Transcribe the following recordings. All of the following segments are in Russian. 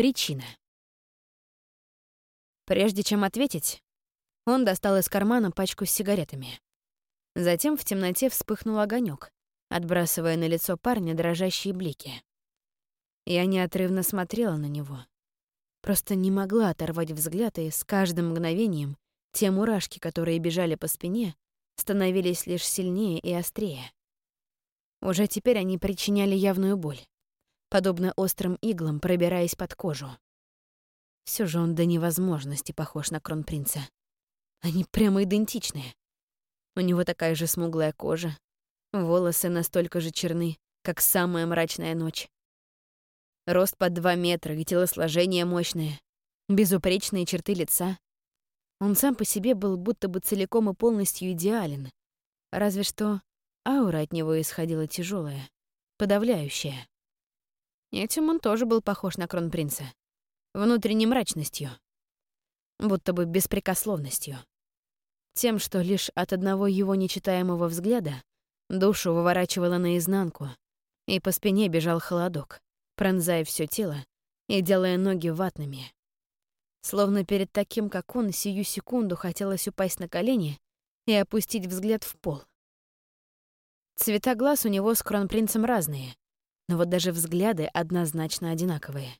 причина. Прежде чем ответить, он достал из кармана пачку с сигаретами. Затем в темноте вспыхнул огонек, отбрасывая на лицо парня дрожащие блики. Я неотрывно смотрела на него. Просто не могла оторвать взгляд, и с каждым мгновением те мурашки, которые бежали по спине, становились лишь сильнее и острее. Уже теперь они причиняли явную боль, подобно острым иглам, пробираясь под кожу. Все же он до невозможности похож на кронпринца. Они прямо идентичные. У него такая же смуглая кожа, волосы настолько же черны, как самая мрачная ночь. Рост под два метра и телосложение мощное, безупречные черты лица. Он сам по себе был будто бы целиком и полностью идеален, разве что аура от него исходила тяжелая, подавляющая. Этим он тоже был похож на кронпринца. Внутренней мрачностью, будто бы беспрекословностью. Тем, что лишь от одного его нечитаемого взгляда душу выворачивало наизнанку, и по спине бежал холодок, пронзая все тело и делая ноги ватными. Словно перед таким, как он, сию секунду хотелось упасть на колени и опустить взгляд в пол. Цвета глаз у него с кронпринцем разные, но вот даже взгляды однозначно одинаковые.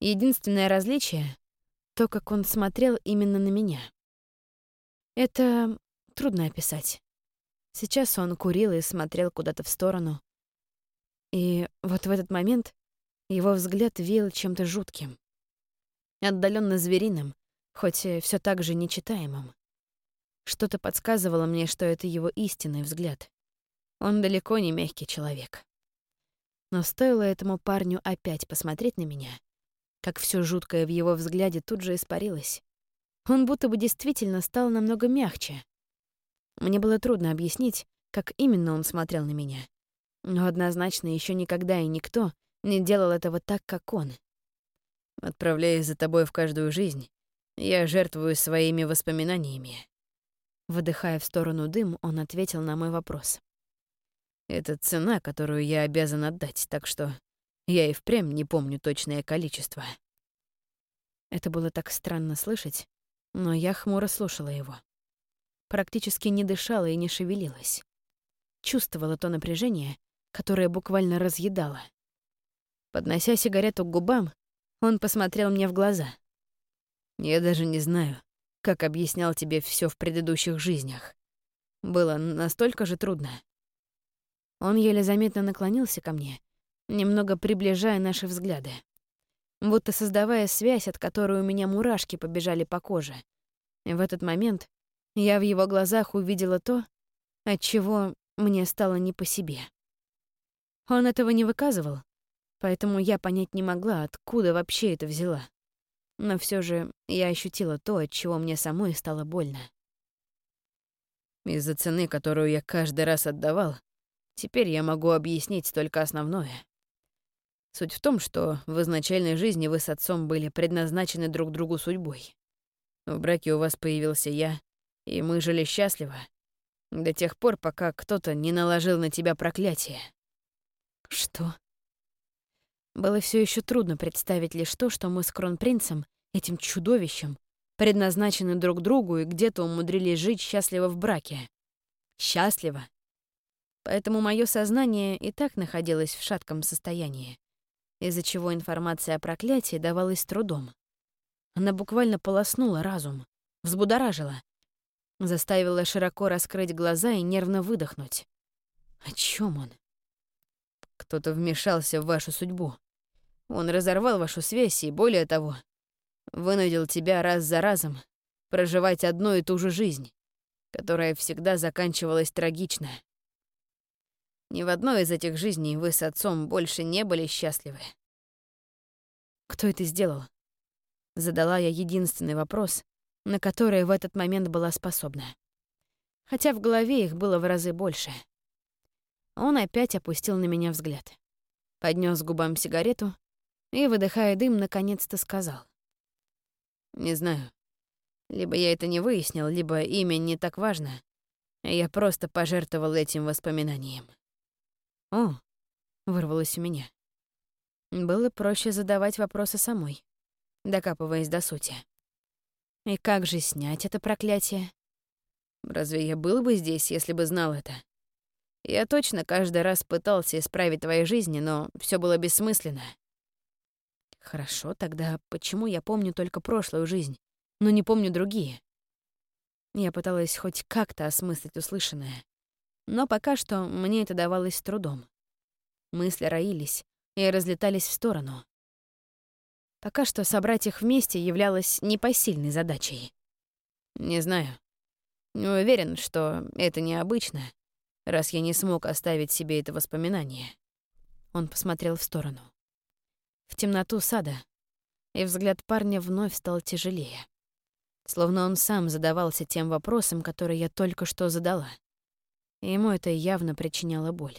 Единственное различие — то, как он смотрел именно на меня. Это трудно описать. Сейчас он курил и смотрел куда-то в сторону. И вот в этот момент его взгляд веял чем-то жутким. отдаленно звериным, хоть и все так же нечитаемым. Что-то подсказывало мне, что это его истинный взгляд. Он далеко не мягкий человек. Но стоило этому парню опять посмотреть на меня, как все жуткое в его взгляде тут же испарилось. Он будто бы действительно стал намного мягче. Мне было трудно объяснить, как именно он смотрел на меня. Но однозначно еще никогда и никто не делал этого так, как он. Отправляясь за тобой в каждую жизнь, я жертвую своими воспоминаниями. Выдыхая в сторону дым, он ответил на мой вопрос. Это цена, которую я обязан отдать, так что я и впрямь не помню точное количество. Это было так странно слышать, но я хмуро слушала его. Практически не дышала и не шевелилась. Чувствовала то напряжение, которое буквально разъедало. Поднося сигарету к губам, он посмотрел мне в глаза. «Я даже не знаю, как объяснял тебе все в предыдущих жизнях. Было настолько же трудно». Он еле заметно наклонился ко мне немного приближая наши взгляды. Будто создавая связь, от которой у меня мурашки побежали по коже. В этот момент я в его глазах увидела то, от чего мне стало не по себе. Он этого не выказывал, поэтому я понять не могла, откуда вообще это взяла. Но все же я ощутила то, от чего мне самой стало больно. Из-за цены, которую я каждый раз отдавал, теперь я могу объяснить только основное. Суть в том, что в изначальной жизни вы с отцом были предназначены друг другу судьбой. В браке у вас появился я, и мы жили счастливо. До тех пор, пока кто-то не наложил на тебя проклятие. Что? Было все еще трудно представить лишь то, что мы с кронпринцем, этим чудовищем, предназначены друг другу и где-то умудрились жить счастливо в браке. Счастливо. Поэтому мое сознание и так находилось в шатком состоянии из-за чего информация о проклятии давалась трудом. Она буквально полоснула разум, взбудоражила, заставила широко раскрыть глаза и нервно выдохнуть. О чем он? Кто-то вмешался в вашу судьбу. Он разорвал вашу связь и, более того, вынудил тебя раз за разом проживать одну и ту же жизнь, которая всегда заканчивалась трагично. Ни в одной из этих жизней вы с отцом больше не были счастливы. Кто это сделал? Задала я единственный вопрос, на который в этот момент была способна. Хотя в голове их было в разы больше. Он опять опустил на меня взгляд. Поднес губам сигарету и, выдыхая дым, наконец-то сказал. «Не знаю. Либо я это не выяснил, либо имя не так важно. Я просто пожертвовал этим воспоминанием». «О!» — вырвалось у меня. Было проще задавать вопросы самой, докапываясь до сути. И как же снять это проклятие? Разве я был бы здесь, если бы знал это? Я точно каждый раз пытался исправить твои жизни, но все было бессмысленно. Хорошо, тогда почему я помню только прошлую жизнь, но не помню другие? Я пыталась хоть как-то осмыслить услышанное, но пока что мне это давалось с трудом. Мысли роились и разлетались в сторону. Пока что собрать их вместе являлось непосильной задачей. Не знаю. Не уверен, что это необычно, раз я не смог оставить себе это воспоминание. Он посмотрел в сторону. В темноту сада, и взгляд парня вновь стал тяжелее. Словно он сам задавался тем вопросом, который я только что задала. И ему это явно причиняло боль.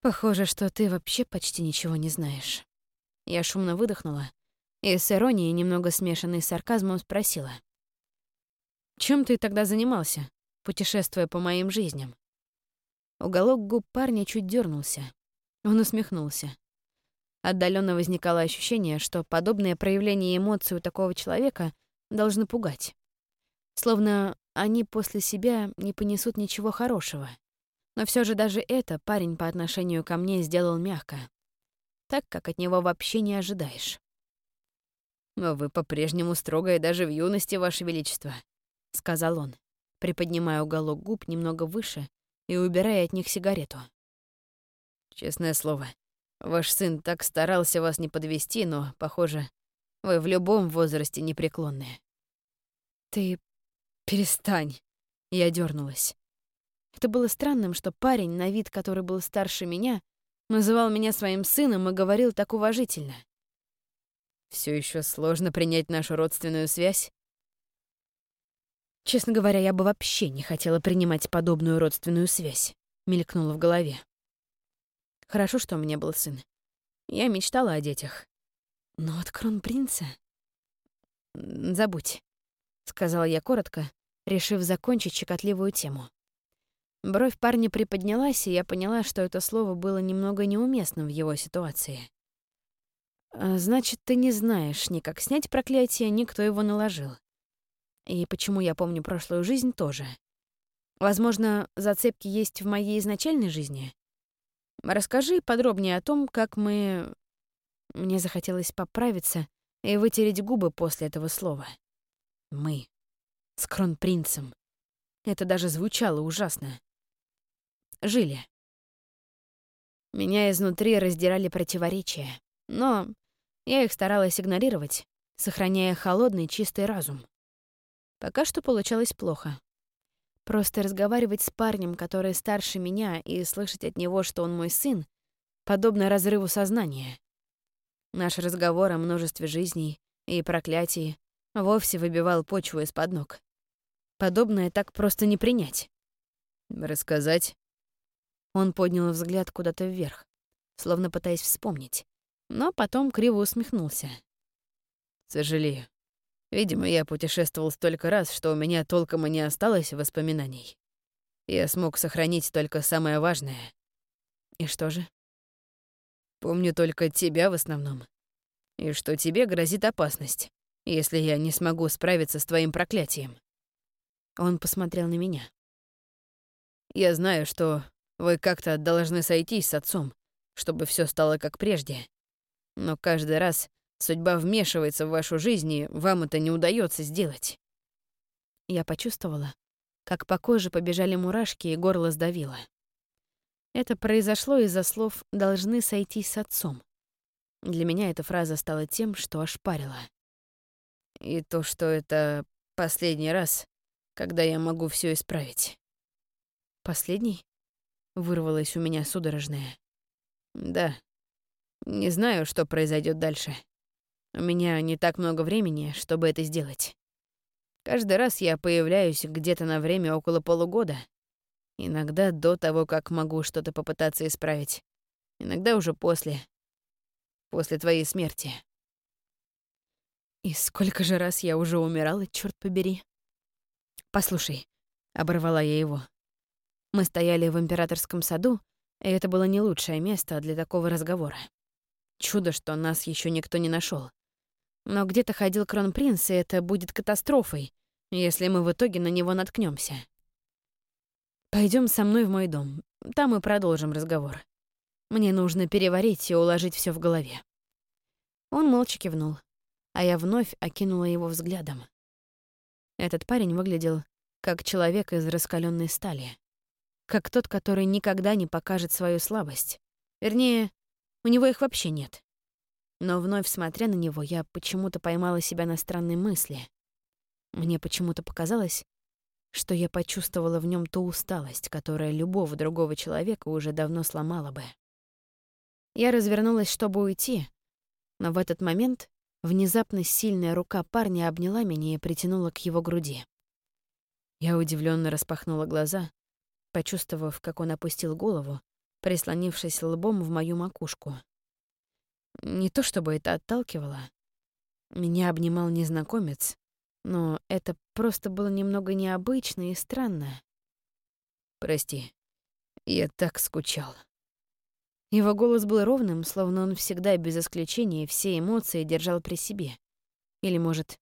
«Похоже, что ты вообще почти ничего не знаешь». Я шумно выдохнула и с иронией, немного смешанной с сарказмом, спросила. «Чем ты тогда занимался, путешествуя по моим жизням?» Уголок губ парня чуть дернулся. Он усмехнулся. Отдаленно возникало ощущение, что подобное проявление эмоций у такого человека должны пугать. Словно они после себя не понесут ничего хорошего. Но все же даже это парень по отношению ко мне сделал мягко. Так, как от него вообще не ожидаешь. «Но вы по-прежнему строгая даже в юности, Ваше Величество», — сказал он, приподнимая уголок губ немного выше и убирая от них сигарету. «Честное слово, ваш сын так старался вас не подвести, но, похоже, вы в любом возрасте непреклонные. Ты перестань. Я дернулась. Это было странным, что парень, на вид который был старше меня, называл меня своим сыном и говорил так уважительно. Все еще сложно принять нашу родственную связь? Честно говоря, я бы вообще не хотела принимать подобную родственную связь, мелькнула в голове. Хорошо, что у меня был сын. Я мечтала о детях. Но от кронпринца... Забудь, сказала я коротко, решив закончить щекотливую тему. Бровь парня приподнялась, и я поняла, что это слово было немного неуместным в его ситуации. «А, «Значит, ты не знаешь ни как снять проклятие, ни кто его наложил. И почему я помню прошлую жизнь тоже. Возможно, зацепки есть в моей изначальной жизни? Расскажи подробнее о том, как мы мне захотелось поправиться и вытереть губы после этого слова. Мы. С кронпринцем. Это даже звучало ужасно. Жили. Меня изнутри раздирали противоречия, но я их старалась игнорировать, сохраняя холодный чистый разум. Пока что получалось плохо. Просто разговаривать с парнем, который старше меня, и слышать от него, что он мой сын, подобно разрыву сознания. Наш разговор о множестве жизней и проклятии вовсе выбивал почву из-под ног. Подобное так просто не принять. «Рассказать?» Он поднял взгляд куда-то вверх, словно пытаясь вспомнить, но потом криво усмехнулся. «Сожалею. Видимо, я путешествовал столько раз, что у меня толком и не осталось воспоминаний. Я смог сохранить только самое важное. И что же? Помню только тебя в основном. И что тебе грозит опасность, если я не смогу справиться с твоим проклятием. Он посмотрел на меня. Я знаю, что вы как-то должны сойтись с отцом, чтобы все стало как прежде. Но каждый раз судьба вмешивается в вашу жизнь, и вам это не удается сделать. Я почувствовала, как по коже побежали мурашки и горло сдавило. Это произошло из-за слов «должны сойтись с отцом». Для меня эта фраза стала тем, что ошпарила. И то, что это последний раз, когда я могу все исправить. «Последний?» — вырвалось у меня судорожное. «Да. Не знаю, что произойдет дальше. У меня не так много времени, чтобы это сделать. Каждый раз я появляюсь где-то на время около полугода, Иногда до того, как могу что-то попытаться исправить. Иногда уже после. После твоей смерти. И сколько же раз я уже умирала, черт побери. Послушай, оборвала я его. Мы стояли в императорском саду, и это было не лучшее место для такого разговора. чудо, что нас еще никто не нашел. Но где-то ходил кронпринц, и это будет катастрофой, если мы в итоге на него наткнемся. Пойдем со мной в мой дом. Там мы продолжим разговор. Мне нужно переварить и уложить все в голове. Он молча кивнул, а я вновь окинула его взглядом. Этот парень выглядел как человек из раскаленной стали. Как тот, который никогда не покажет свою слабость. Вернее, у него их вообще нет. Но вновь смотря на него, я почему-то поймала себя на странной мысли. Мне почему-то показалось, что я почувствовала в нем ту усталость, которая любого другого человека уже давно сломала бы. Я развернулась, чтобы уйти, но в этот момент внезапно сильная рука парня обняла меня и притянула к его груди. Я удивленно распахнула глаза, почувствовав, как он опустил голову, прислонившись лбом в мою макушку. Не то чтобы это отталкивало. Меня обнимал незнакомец, но это просто было немного необычно и странно. «Прости, я так скучал». Его голос был ровным, словно он всегда без исключения все эмоции держал при себе. Или, может,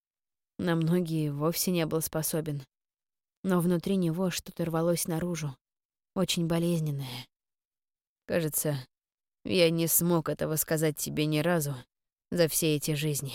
на многие вовсе не был способен. Но внутри него что-то рвалось наружу, очень болезненное. Кажется, я не смог этого сказать тебе ни разу за все эти жизни.